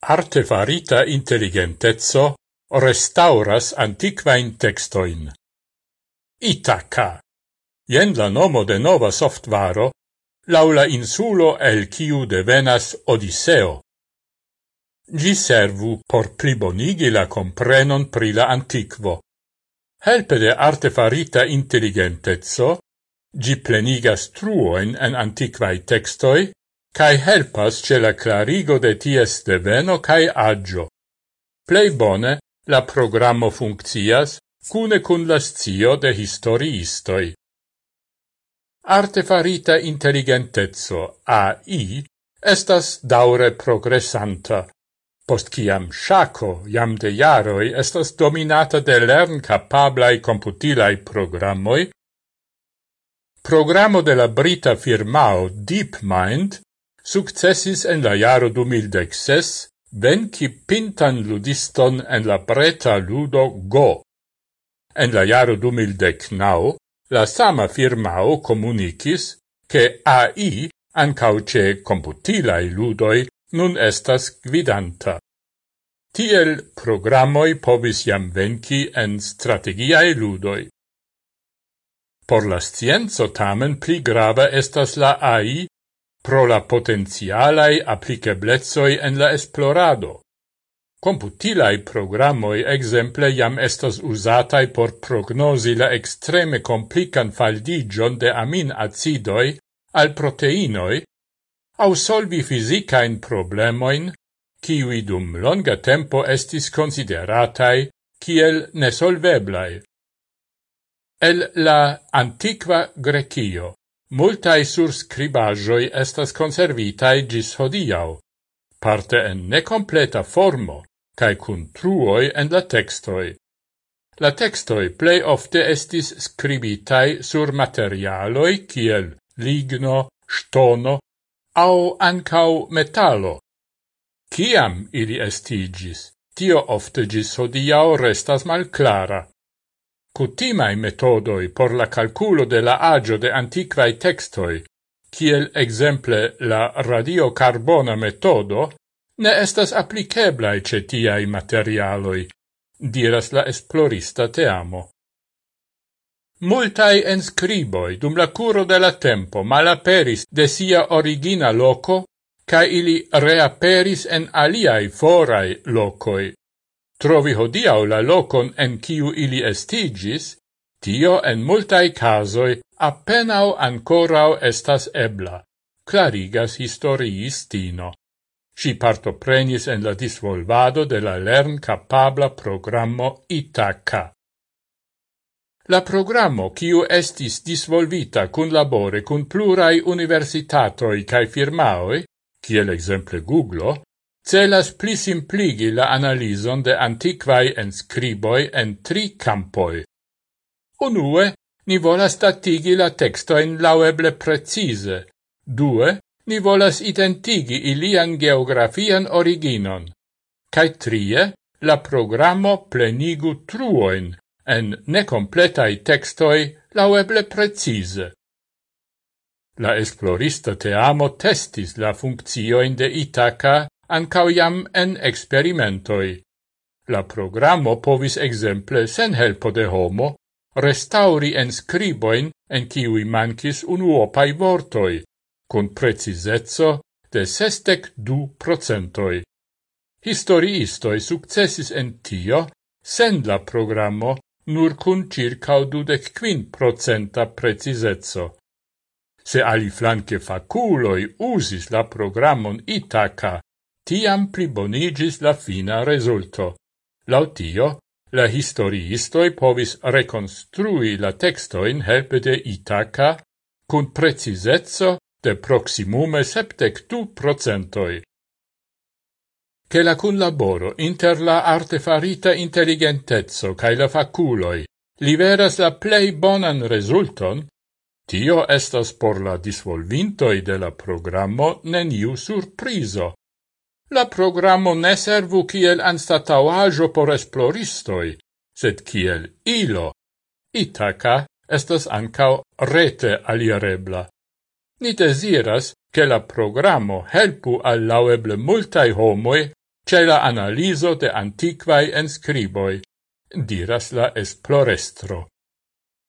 Artefarita intelligentezzo restauras antiquain textoin. Itaca. Ien la nomo de nova softvaro laula insulo el kiu devenas Odiseo. Gi servu por plibonigi la comprenon pri la antiquo. Helpe de artefarita intelligentezzo, gi plenigas truoin en antiquai textoi, cae helpas ce la clarigo de ties deveno cae agio. Plei bone, la programmo funccias cune cun la scio de historiistoi. Artefarita intelligentezzo, AI, estas daure progressanta, post ciam shaco jam de jaroi estas dominata de lern capablai computilai programmoi, Programo de la brita firmao DeepMind successis en la jaro 2016 venci pintan ludiston en la preta ludo Go. En la jaro 2019 la sama firmao comunicis che AI ancauce computilai ludoi nun estas gvidanta. Tiel programoi povis jam venci en strategiae ludoi. Por la scienzo tamen pli grava estas la AI pro la potenzialai applicablezoi en la esplorado. Computilai programoi exemple jam estas usatai por prognosi la extreme complican faldigion de amin acidoi al proteinoi au solvi fisicain problemoin kiwi dum longa tempo estis consideratai kiel nesolveblai. El la antiqua Grecio Multae surscribajoi estas conservitae gis hodiau, parte en necompleta formo, cae cun truoi en la textoi. La textoi plei ofte estis scribitae sur materialoi kiel ligno, stono, au ancau metallo. Ciam ili estigis, tio ofte gis hodiau restas malclara cutimae metodoi por la calculo de la agio de antiquae textoi, kiel exemple la radiocarbona metodo, ne estas appliceblae cetiai materialoi, diras la esplorista teamo. Multai enscriboi dum la curo de la tempo malaperis de sia origina loco, ca ili reaperis en aliai forai locoi, trovi hodiau la locon en kiu ili estigis, tio en multai casoi appenao ancorau estas ebla, clarigas historiistino. Si partoprenis en la disvolvado de la lern capabla programmo Itaca. La programmo, kiu estis disvolvita cun labore cun plurai universitatoi cae firmaoi, kiel exemple Google, celas pli simpligi la analizon de antiquae enscriboi en tri campoi. Unue, ni volas datigi la textoin laueble precise. Due, ni volas identigi ilian geografian originon. Cai trie, la programo plenigu truoin en necompletai textoi laueble precise. La esplorista teamo testis la funccioin de Itaca ancau iam en experimentoi. La programo povis exemple sen helpo de homo restauri en scriboin en kiwi mancis unuopai vortoi, con precisezzo de sestec du procentoi. Historiistoi successis en tio, sen la programmo, nur cun circa dudec quin procenta precisezzo. Se ali flanque faculoi usis la programmon Itaca tiam plibonigis la fina resulto. Lautio, la historiistoi povis reconstrui la textoin helpe de Itaca cun precisezzo de proximume septec du procentoi. Che la cun laboro inter la artefarita intelligentezzo cae la faculoi liveras la plei bonan resulton, tio estas por la disvolvintoi de la programmo neniu surpriso, la programo ne servu kiel anstatauajo por esploristoi, sed kiel ilo. Itaca estas ancao rete alirebla. Ni desiras che la programo helpu al laueble multai homoi ce la analiso de antiquae inscriboi, diras la esplorestro.